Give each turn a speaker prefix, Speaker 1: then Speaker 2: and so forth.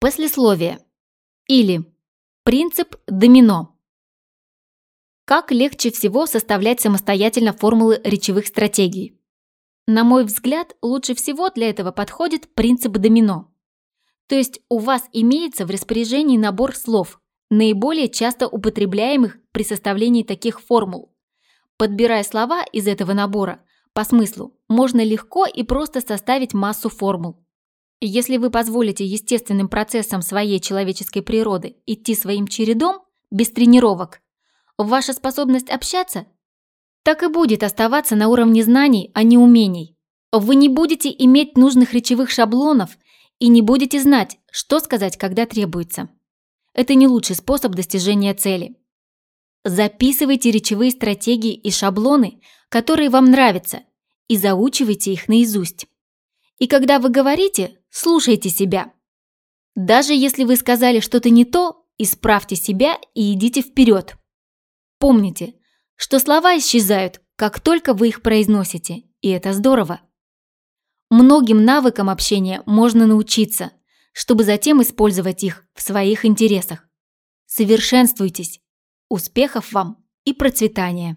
Speaker 1: Послесловие. Или принцип домино. Как легче всего составлять самостоятельно формулы речевых стратегий? На мой взгляд, лучше всего для этого подходит принцип домино. То есть у вас имеется в распоряжении набор слов, наиболее часто употребляемых при составлении таких формул. Подбирая слова из этого набора, по смыслу, можно легко и просто составить массу формул. Если вы позволите естественным процессам своей человеческой природы идти своим чередом, без тренировок, ваша способность общаться так и будет оставаться на уровне знаний, а не умений. Вы не будете иметь нужных речевых шаблонов и не будете знать, что сказать, когда требуется. Это не лучший способ достижения цели. Записывайте речевые стратегии и шаблоны, которые вам нравятся, и заучивайте их наизусть. И когда вы говорите, слушайте себя. Даже если вы сказали что-то не то, исправьте себя и идите вперед. Помните, что слова исчезают, как только вы их произносите, и это здорово. Многим навыкам общения можно научиться, чтобы затем использовать их в своих интересах. Совершенствуйтесь. Успехов вам и процветания!